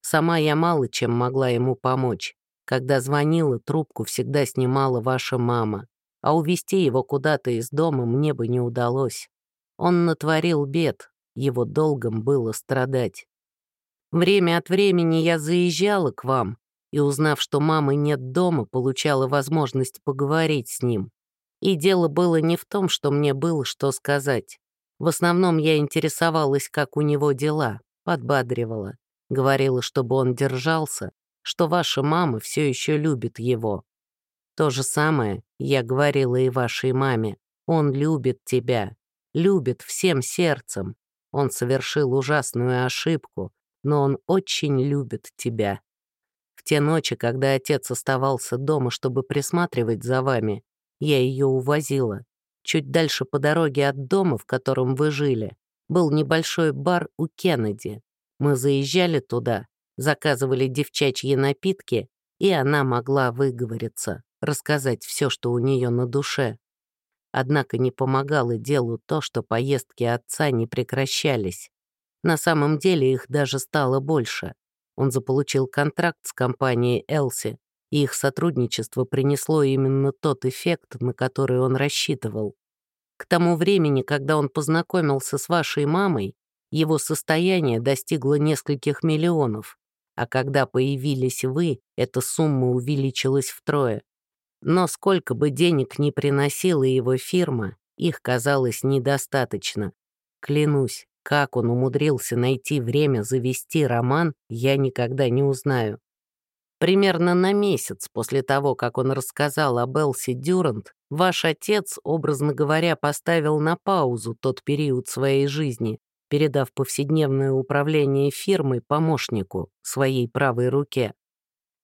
Сама я мало чем могла ему помочь. Когда звонила, трубку всегда снимала ваша мама. А увести его куда-то из дома мне бы не удалось. Он натворил бед, его долгом было страдать. Время от времени я заезжала к вам и, узнав, что мамы нет дома, получала возможность поговорить с ним. И дело было не в том, что мне было что сказать. В основном я интересовалась, как у него дела, подбадривала. Говорила, чтобы он держался, что ваша мама все еще любит его. То же самое я говорила и вашей маме. Он любит тебя, любит всем сердцем. Он совершил ужасную ошибку, но он очень любит тебя. В те ночи, когда отец оставался дома, чтобы присматривать за вами, я ее увозила. Чуть дальше по дороге от дома, в котором вы жили, был небольшой бар у Кеннеди. Мы заезжали туда, заказывали девчачьи напитки, и она могла выговориться, рассказать все, что у нее на душе. Однако не помогало делу то, что поездки отца не прекращались. На самом деле их даже стало больше. Он заполучил контракт с компанией Элси, и их сотрудничество принесло именно тот эффект, на который он рассчитывал. К тому времени, когда он познакомился с вашей мамой, его состояние достигло нескольких миллионов, а когда появились вы, эта сумма увеличилась втрое. Но сколько бы денег ни приносила его фирма, их казалось недостаточно. Клянусь, как он умудрился найти время завести роман, я никогда не узнаю. Примерно на месяц после того, как он рассказал об Элси Дюрант, ваш отец, образно говоря, поставил на паузу тот период своей жизни, передав повседневное управление фирмой помощнику, своей правой руке.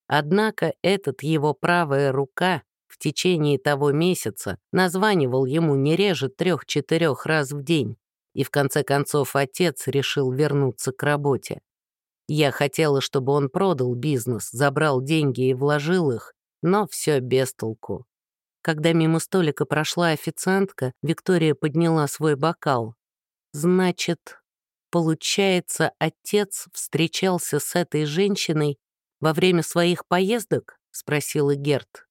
Однако этот его правая рука в течение того месяца названивал ему не реже трех-четырех раз в день, и в конце концов отец решил вернуться к работе. Я хотела, чтобы он продал бизнес, забрал деньги и вложил их, но все без толку. Когда мимо столика прошла официантка, Виктория подняла свой бокал. Значит, получается, отец встречался с этой женщиной во время своих поездок? Спросила Герт.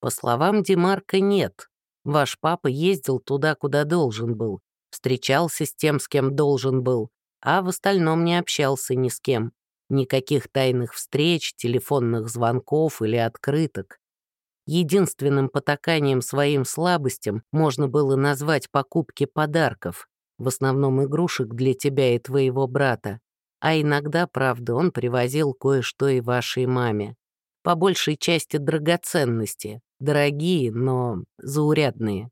По словам Демарка, нет. Ваш папа ездил туда, куда должен был. Встречался с тем, с кем должен был, а в остальном не общался ни с кем. Никаких тайных встреч, телефонных звонков или открыток. Единственным потаканием своим слабостям можно было назвать покупки подарков, в основном игрушек для тебя и твоего брата. А иногда, правда, он привозил кое-что и вашей маме. По большей части драгоценности, дорогие, но заурядные.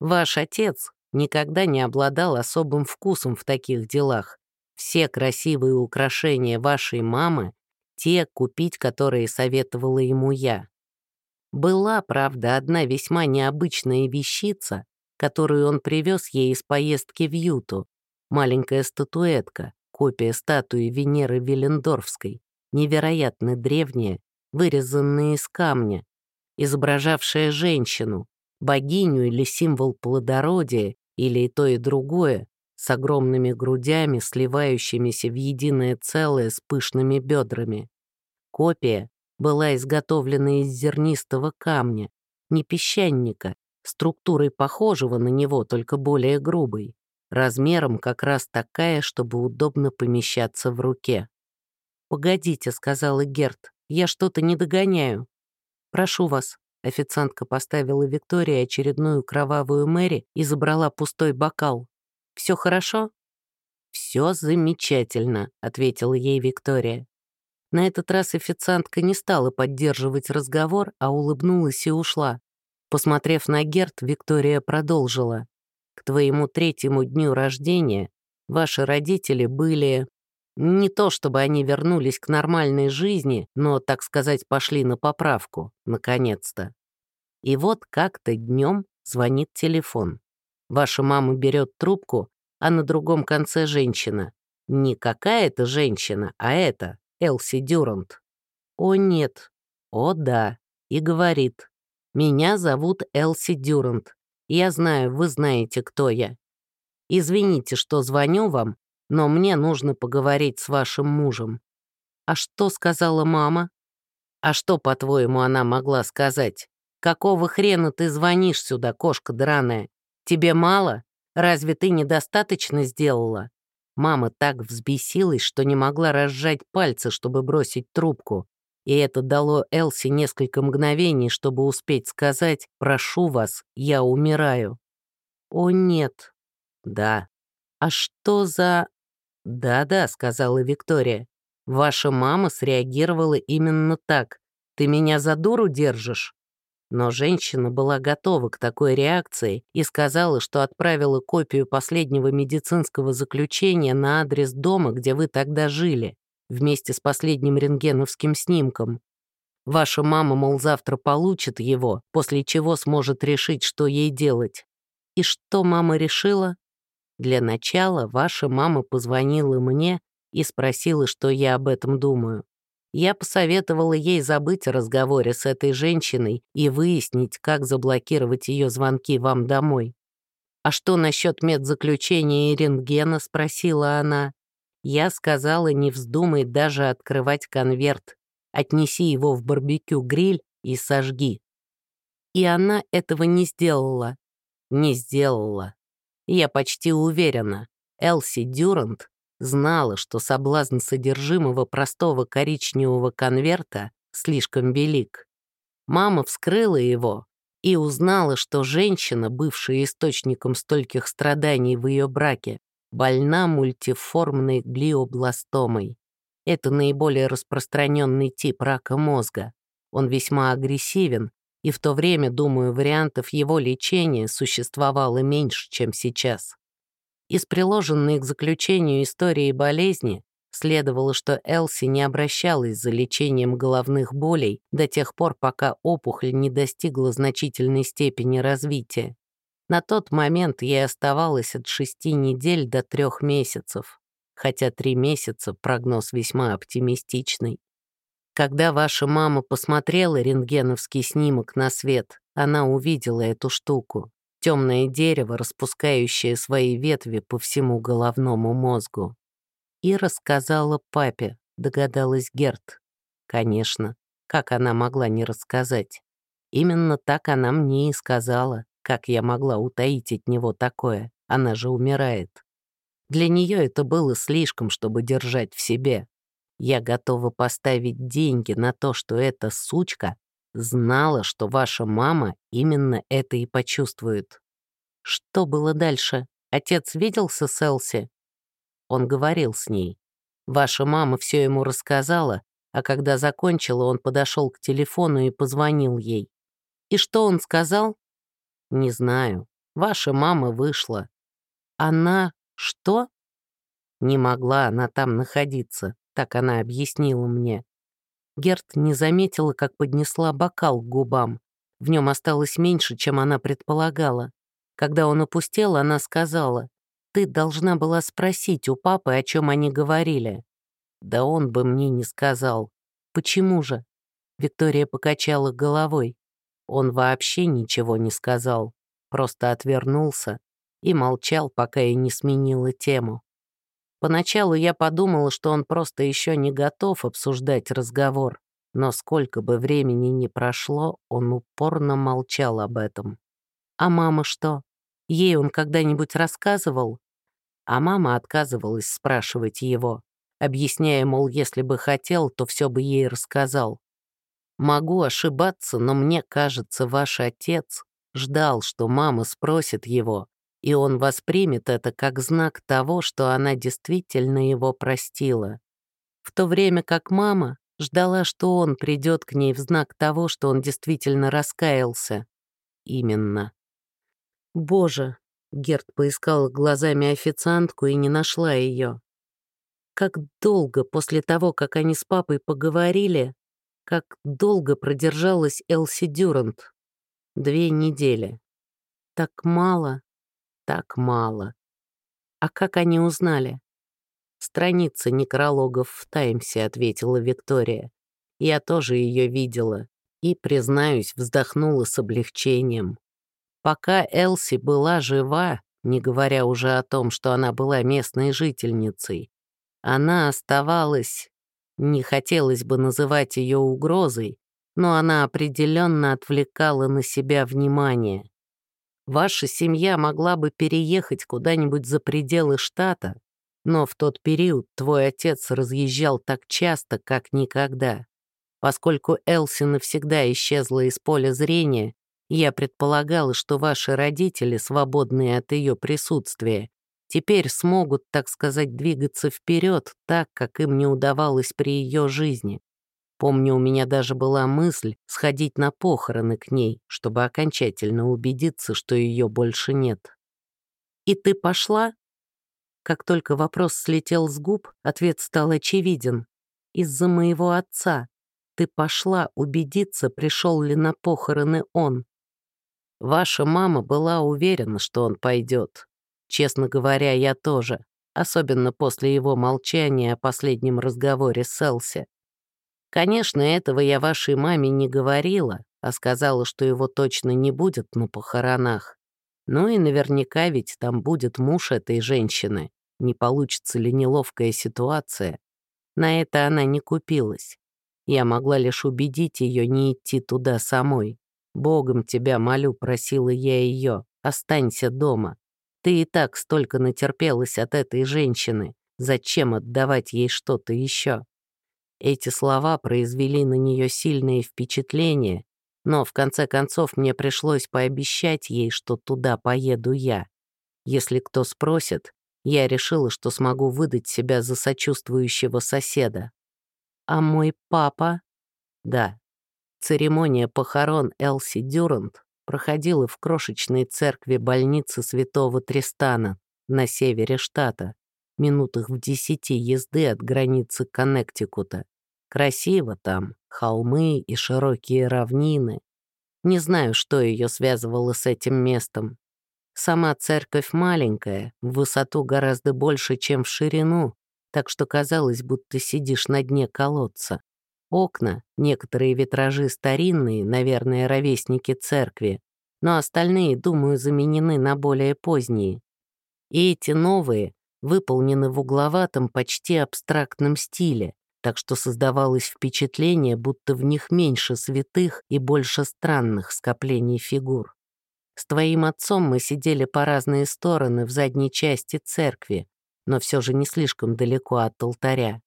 Ваш отец никогда не обладал особым вкусом в таких делах. Все красивые украшения вашей мамы — те, купить которые советовала ему я. Была, правда, одна весьма необычная вещица, которую он привез ей из поездки в Юту. Маленькая статуэтка, копия статуи Венеры Виллендорфской, невероятно древняя, вырезанная из камня, изображавшая женщину, богиню или символ плодородия, или и то, и другое, с огромными грудями, сливающимися в единое целое с пышными бедрами. Копия была изготовлена из зернистого камня, не песчаника, структурой похожего на него, только более грубой, размером как раз такая, чтобы удобно помещаться в руке. «Погодите», — сказала Герт, — «я что-то не догоняю». «Прошу вас», — официантка поставила Виктории очередную кровавую Мэри и забрала пустой бокал. «Все хорошо?» «Все замечательно», — ответила ей Виктория. На этот раз официантка не стала поддерживать разговор, а улыбнулась и ушла. Посмотрев на Герт, Виктория продолжила. «К твоему третьему дню рождения ваши родители были... Не то чтобы они вернулись к нормальной жизни, но, так сказать, пошли на поправку, наконец-то. И вот как-то днем звонит телефон. Ваша мама берет трубку, а на другом конце женщина. Не какая-то женщина, а это, Элси Дюрант. О нет, о да, и говорит. Меня зовут Элси Дюрант. Я знаю, вы знаете, кто я. Извините, что звоню вам, но мне нужно поговорить с вашим мужем». «А что сказала мама?» «А что, по-твоему, она могла сказать? Какого хрена ты звонишь сюда, кошка драная? Тебе мало? Разве ты недостаточно сделала?» Мама так взбесилась, что не могла разжать пальцы, чтобы бросить трубку. И это дало Элси несколько мгновений, чтобы успеть сказать «Прошу вас, я умираю». «О, нет». «Да». «А что за...» «Да-да», — сказала Виктория. «Ваша мама среагировала именно так. Ты меня за дуру держишь?» Но женщина была готова к такой реакции и сказала, что отправила копию последнего медицинского заключения на адрес дома, где вы тогда жили, вместе с последним рентгеновским снимком. Ваша мама, мол, завтра получит его, после чего сможет решить, что ей делать. И что мама решила? Для начала ваша мама позвонила мне и спросила, что я об этом думаю. Я посоветовала ей забыть о разговоре с этой женщиной и выяснить, как заблокировать ее звонки вам домой. «А что насчет медзаключения и рентгена?» — спросила она. Я сказала, не вздумай даже открывать конверт. Отнеси его в барбекю-гриль и сожги. И она этого не сделала. Не сделала. Я почти уверена, Элси Дюрант знала, что соблазн содержимого простого коричневого конверта слишком велик. Мама вскрыла его и узнала, что женщина, бывшая источником стольких страданий в ее браке, больна мультиформной глиобластомой. Это наиболее распространенный тип рака мозга. Он весьма агрессивен и в то время, думаю, вариантов его лечения существовало меньше, чем сейчас. Из приложенной к заключению истории болезни следовало, что Элси не обращалась за лечением головных болей до тех пор, пока опухоль не достигла значительной степени развития. На тот момент ей оставалось от шести недель до трех месяцев, хотя три месяца прогноз весьма оптимистичный. Когда ваша мама посмотрела рентгеновский снимок на свет, она увидела эту штуку. Темное дерево, распускающее свои ветви по всему головному мозгу. И рассказала папе, догадалась Герт. Конечно, как она могла не рассказать? Именно так она мне и сказала, как я могла утаить от него такое, она же умирает. Для нее это было слишком, чтобы держать в себе. Я готова поставить деньги на то, что эта сучка знала, что ваша мама именно это и почувствует. Что было дальше? Отец виделся с Элси? Он говорил с ней. Ваша мама все ему рассказала, а когда закончила, он подошел к телефону и позвонил ей. И что он сказал? Не знаю. Ваша мама вышла. Она что? Не могла она там находиться так она объяснила мне. Герт не заметила, как поднесла бокал к губам. В нем осталось меньше, чем она предполагала. Когда он опустел, она сказала, «Ты должна была спросить у папы, о чем они говорили». «Да он бы мне не сказал». «Почему же?» Виктория покачала головой. Он вообще ничего не сказал, просто отвернулся и молчал, пока я не сменила тему. Поначалу я подумала, что он просто еще не готов обсуждать разговор, но сколько бы времени ни прошло, он упорно молчал об этом. А мама что? Ей он когда-нибудь рассказывал? А мама отказывалась спрашивать его, объясняя, мол, если бы хотел, то все бы ей рассказал. Могу ошибаться, но мне кажется, ваш отец ждал, что мама спросит его, и он воспримет это как знак того, что она действительно его простила. В то время как мама ждала, что он придет к ней в знак того, что он действительно раскаялся. Именно. Боже, Герт поискала глазами официантку и не нашла ее. Как долго после того, как они с папой поговорили, как долго продержалась Элси Дюрант? Две недели. Так мало, так мало. А как они узнали? Страница некрологов в «Таймсе», — ответила Виктория. Я тоже ее видела и, признаюсь, вздохнула с облегчением. Пока Элси была жива, не говоря уже о том, что она была местной жительницей, она оставалась... Не хотелось бы называть ее угрозой, но она определенно отвлекала на себя внимание. Ваша семья могла бы переехать куда-нибудь за пределы штата, но в тот период твой отец разъезжал так часто, как никогда. Поскольку Элси навсегда исчезла из поля зрения, я предполагала, что ваши родители, свободные от ее присутствия, теперь смогут, так сказать, двигаться вперед так, как им не удавалось при ее жизни. Помню, у меня даже была мысль сходить на похороны к ней, чтобы окончательно убедиться, что ее больше нет. «И ты пошла?» Как только вопрос слетел с губ, ответ стал очевиден. «Из-за моего отца. Ты пошла убедиться, пришел ли на похороны он. Ваша мама была уверена, что он пойдет. Честно говоря, я тоже, особенно после его молчания о последнем разговоре с Элси. Конечно, этого я вашей маме не говорила, а сказала, что его точно не будет на похоронах. Ну и наверняка ведь там будет муж этой женщины. Не получится ли неловкая ситуация? На это она не купилась. Я могла лишь убедить ее не идти туда самой. «Богом тебя молю», — просила я ее, — «останься дома. Ты и так столько натерпелась от этой женщины. Зачем отдавать ей что-то еще?» Эти слова произвели на нее сильное впечатление, но в конце концов мне пришлось пообещать ей, что туда поеду я. Если кто спросит, я решила, что смогу выдать себя за сочувствующего соседа. «А мой папа?» «Да». Церемония похорон Элси Дюрант проходила в крошечной церкви больницы святого Тристана на севере штата, минутах в десяти езды от границы Коннектикута. Красиво там, холмы и широкие равнины. Не знаю, что ее связывало с этим местом. Сама церковь маленькая, в высоту гораздо больше, чем в ширину, так что казалось, будто сидишь на дне колодца. Окна, некоторые витражи старинные, наверное, ровесники церкви, но остальные, думаю, заменены на более поздние. И эти новые выполнены в угловатом, почти абстрактном стиле, так что создавалось впечатление, будто в них меньше святых и больше странных скоплений фигур. С твоим отцом мы сидели по разные стороны в задней части церкви, но все же не слишком далеко от алтаря.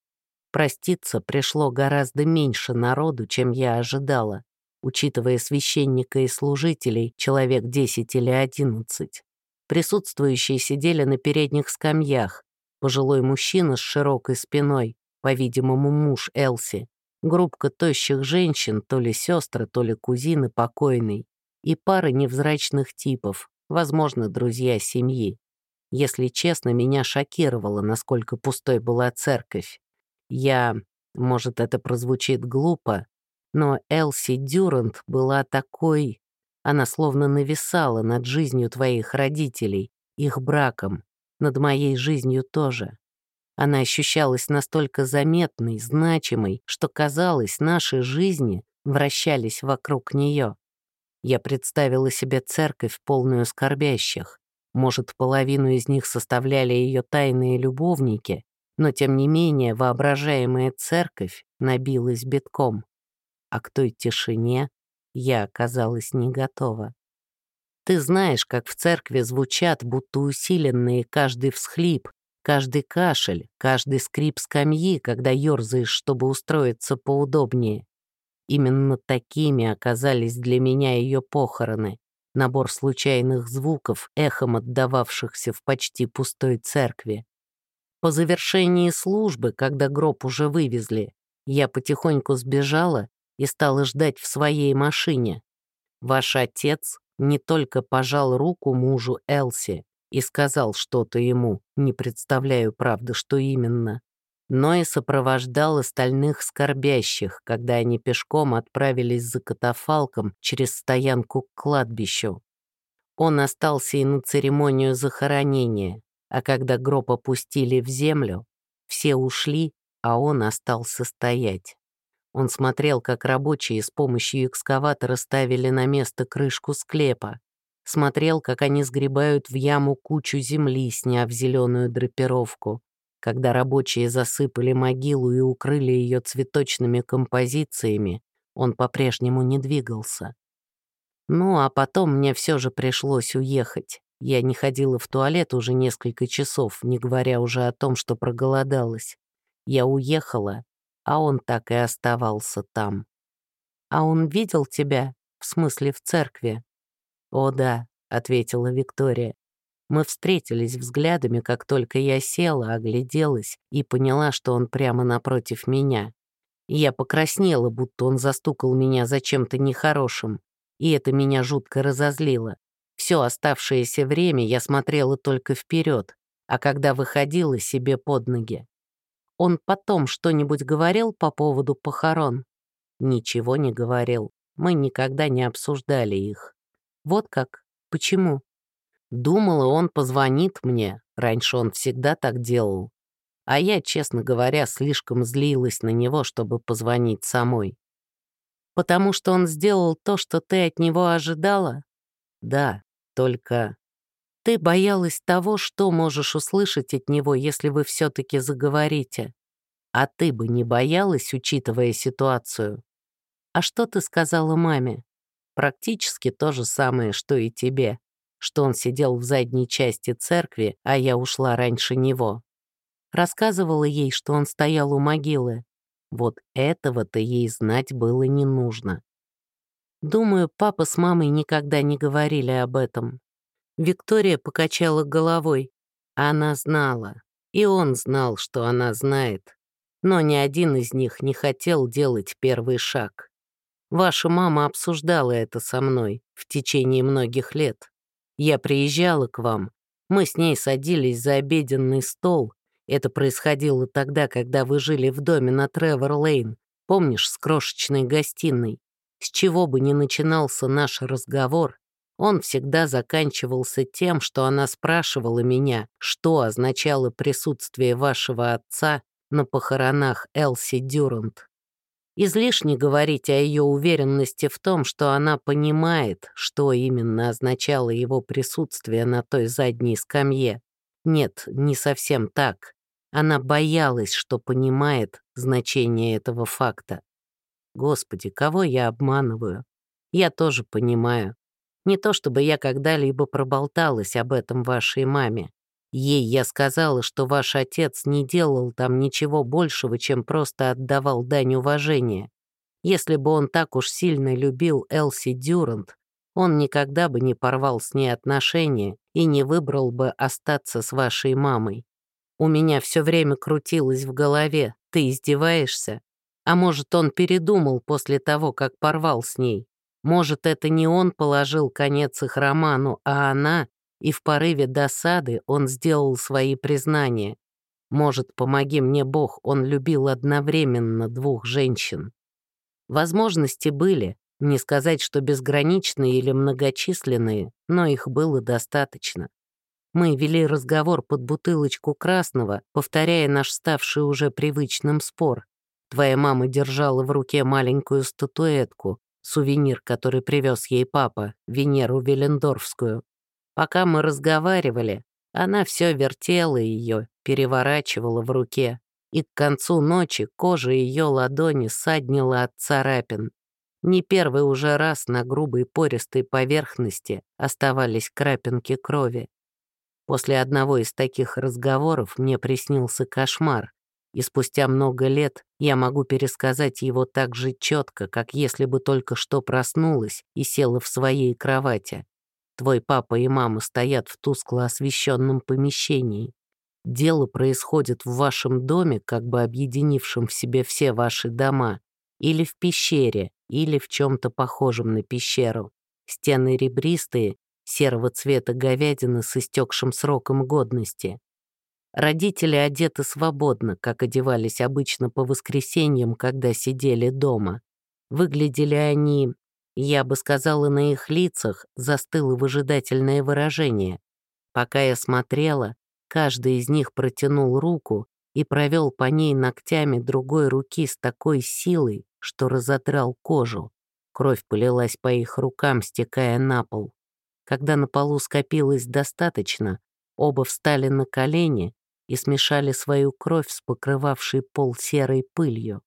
Проститься пришло гораздо меньше народу, чем я ожидала, учитывая священника и служителей, человек 10 или 11. Присутствующие сидели на передних скамьях, пожилой мужчина с широкой спиной, по-видимому, муж Элси, группка тощих женщин, то ли сестры, то ли кузины покойной, и пара невзрачных типов, возможно, друзья семьи. Если честно, меня шокировало, насколько пустой была церковь. Я, может, это прозвучит глупо, но Элси Дюрант была такой... Она словно нависала над жизнью твоих родителей, их браком, над моей жизнью тоже. Она ощущалась настолько заметной, значимой, что казалось, наши жизни вращались вокруг нее. Я представила себе церковь, полную скорбящих. Может, половину из них составляли ее тайные любовники, но тем не менее воображаемая церковь набилась битком. А к той тишине я оказалась не готова. Ты знаешь, как в церкви звучат, будто усиленные каждый всхлип, каждый кашель, каждый скрип скамьи, когда ёрзаешь, чтобы устроиться поудобнее. Именно такими оказались для меня ее похороны, набор случайных звуков, эхом отдававшихся в почти пустой церкви. По завершении службы, когда гроб уже вывезли, я потихоньку сбежала и стала ждать в своей машине. Ваш отец не только пожал руку мужу Элси и сказал что-то ему, не представляю, правда, что именно, но и сопровождал остальных скорбящих, когда они пешком отправились за катафалком через стоянку к кладбищу. Он остался и на церемонию захоронения, а когда гроб опустили в землю, все ушли, а он остался стоять. Он смотрел, как рабочие с помощью экскаватора ставили на место крышку склепа. Смотрел, как они сгребают в яму кучу земли, сняв зеленую драпировку. Когда рабочие засыпали могилу и укрыли ее цветочными композициями, он по-прежнему не двигался. Ну, а потом мне все же пришлось уехать. Я не ходила в туалет уже несколько часов, не говоря уже о том, что проголодалась. Я уехала, а он так и оставался там. «А он видел тебя? В смысле, в церкви?» «О да», — ответила Виктория. Мы встретились взглядами, как только я села, огляделась и поняла, что он прямо напротив меня. Я покраснела, будто он застукал меня за чем-то нехорошим, и это меня жутко разозлило. Все оставшееся время я смотрела только вперед, а когда выходила себе под ноги. Он потом что-нибудь говорил по поводу похорон? Ничего не говорил. Мы никогда не обсуждали их. Вот как? Почему? Думала, он позвонит мне. Раньше он всегда так делал. А я, честно говоря, слишком злилась на него, чтобы позвонить самой. Потому что он сделал то, что ты от него ожидала? Да, только ты боялась того, что можешь услышать от него, если вы все-таки заговорите. А ты бы не боялась, учитывая ситуацию? А что ты сказала маме? Практически то же самое, что и тебе, что он сидел в задней части церкви, а я ушла раньше него. Рассказывала ей, что он стоял у могилы. Вот этого-то ей знать было не нужно. Думаю, папа с мамой никогда не говорили об этом. Виктория покачала головой. Она знала, и он знал, что она знает. Но ни один из них не хотел делать первый шаг. Ваша мама обсуждала это со мной в течение многих лет. Я приезжала к вам, мы с ней садились за обеденный стол. Это происходило тогда, когда вы жили в доме на Тревор-Лейн, помнишь, с крошечной гостиной. С чего бы ни начинался наш разговор, он всегда заканчивался тем, что она спрашивала меня, что означало присутствие вашего отца на похоронах Элси Дюрант. Излишне говорить о ее уверенности в том, что она понимает, что именно означало его присутствие на той задней скамье. Нет, не совсем так. Она боялась, что понимает значение этого факта. Господи, кого я обманываю? Я тоже понимаю. Не то чтобы я когда-либо проболталась об этом вашей маме. Ей я сказала, что ваш отец не делал там ничего большего, чем просто отдавал дань уважения. Если бы он так уж сильно любил Элси Дюрант, он никогда бы не порвал с ней отношения и не выбрал бы остаться с вашей мамой. У меня все время крутилось в голове, ты издеваешься? А может, он передумал после того, как порвал с ней? Может, это не он положил конец их роману, а она, и в порыве досады он сделал свои признания. Может, помоги мне Бог, он любил одновременно двух женщин. Возможности были, не сказать, что безграничные или многочисленные, но их было достаточно. Мы вели разговор под бутылочку красного, повторяя наш ставший уже привычным спор. Твоя мама держала в руке маленькую статуэтку, сувенир, который привез ей папа, Венеру Велендорфскую. Пока мы разговаривали, она все вертела ее, переворачивала в руке, и к концу ночи кожа ее ладони саднила от царапин. Не первый уже раз на грубой пористой поверхности оставались крапинки крови. После одного из таких разговоров мне приснился кошмар, и спустя много лет я могу пересказать его так же четко, как если бы только что проснулась и села в своей кровати. Твой папа и мама стоят в тускло освещенном помещении. Дело происходит в вашем доме, как бы объединившем в себе все ваши дома, или в пещере, или в чем-то похожем на пещеру. Стены ребристые, серого цвета говядины с истекшим сроком годности. Родители одеты свободно, как одевались обычно по воскресеньям, когда сидели дома. Выглядели они, я бы сказала, на их лицах застыло выжидательное выражение. Пока я смотрела, каждый из них протянул руку и провел по ней ногтями другой руки с такой силой, что разодрал кожу. Кровь полилась по их рукам, стекая на пол. Когда на полу скопилось достаточно, оба встали на колени и смешали свою кровь с покрывавшей пол серой пылью.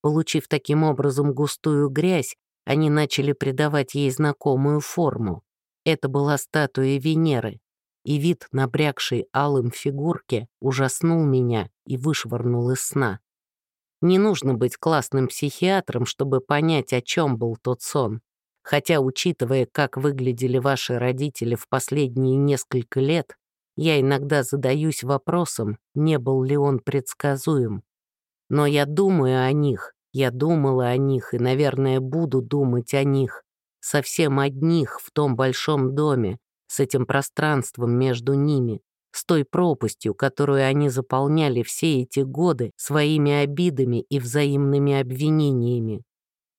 Получив таким образом густую грязь, они начали придавать ей знакомую форму. Это была статуя Венеры, и вид набрякшей алым фигурки ужаснул меня и вышвырнул из сна. Не нужно быть классным психиатром, чтобы понять, о чем был тот сон. Хотя, учитывая, как выглядели ваши родители в последние несколько лет, я иногда задаюсь вопросом, не был ли он предсказуем. Но я думаю о них, я думала о них и, наверное, буду думать о них. Совсем одних в том большом доме, с этим пространством между ними, с той пропастью, которую они заполняли все эти годы своими обидами и взаимными обвинениями.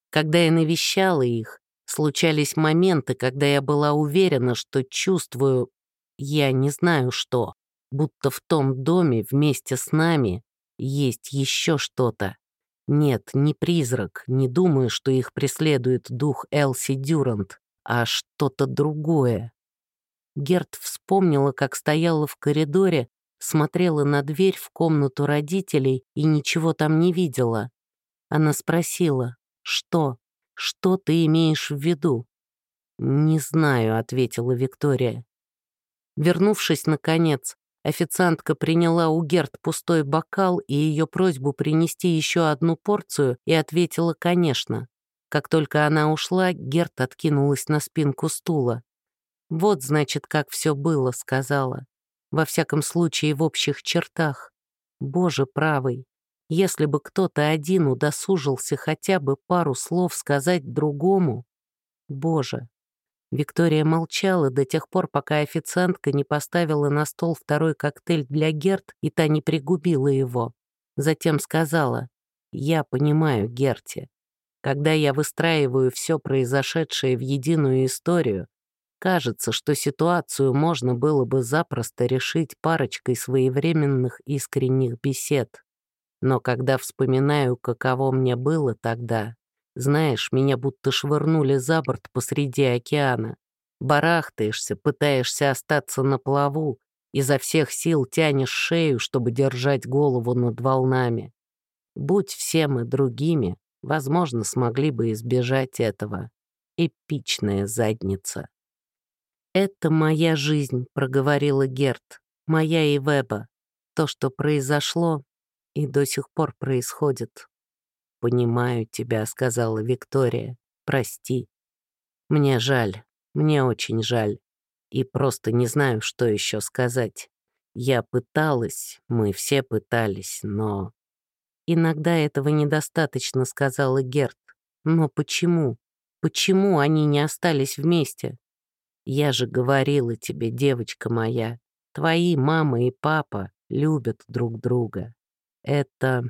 Когда я навещала их, случались моменты, когда я была уверена, что чувствую я не знаю что, будто в том доме вместе с нами есть еще что-то. Нет, не призрак, не думаю, что их преследует дух Элси Дюрант, а что-то другое. Герт вспомнила, как стояла в коридоре, смотрела на дверь в комнату родителей и ничего там не видела. Она спросила, что? Что ты имеешь в виду? «Не знаю», — ответила Виктория. Вернувшись, наконец, официантка приняла у Герт пустой бокал и ее просьбу принести еще одну порцию и ответила «конечно». Как только она ушла, Герт откинулась на спинку стула. «Вот, значит, как все было», — сказала. «Во всяком случае, в общих чертах. Боже правый, если бы кто-то один удосужился хотя бы пару слов сказать другому... Боже, Виктория молчала до тех пор, пока официантка не поставила на стол второй коктейль для Герт, и та не пригубила его. Затем сказала, «Я понимаю, Герти. Когда я выстраиваю все произошедшее в единую историю, кажется, что ситуацию можно было бы запросто решить парочкой своевременных искренних бесед. Но когда вспоминаю, каково мне было тогда, знаешь, меня будто швырнули за борт посреди океана. Барахтаешься, пытаешься остаться на плаву, изо всех сил тянешь шею, чтобы держать голову над волнами. Будь все мы другими, возможно, смогли бы избежать этого. Эпичная задница. «Это моя жизнь», — проговорила Герт, — «моя и Веба. То, что произошло и до сих пор происходит. «Понимаю тебя», — сказала Виктория. «Прости. Мне жаль, мне очень жаль. И просто не знаю, что еще сказать. Я пыталась, мы все пытались, но...» «Иногда этого недостаточно», — сказала Герт. «Но почему? Почему они не остались вместе?» «Я же говорила тебе, девочка моя, твои мама и папа любят друг друга. Это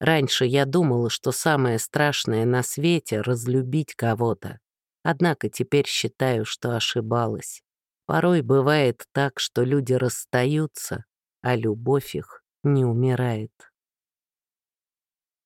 Раньше я думала, что самое страшное на свете — разлюбить кого-то. Однако теперь считаю, что ошибалась. Порой бывает так, что люди расстаются, а любовь их не умирает.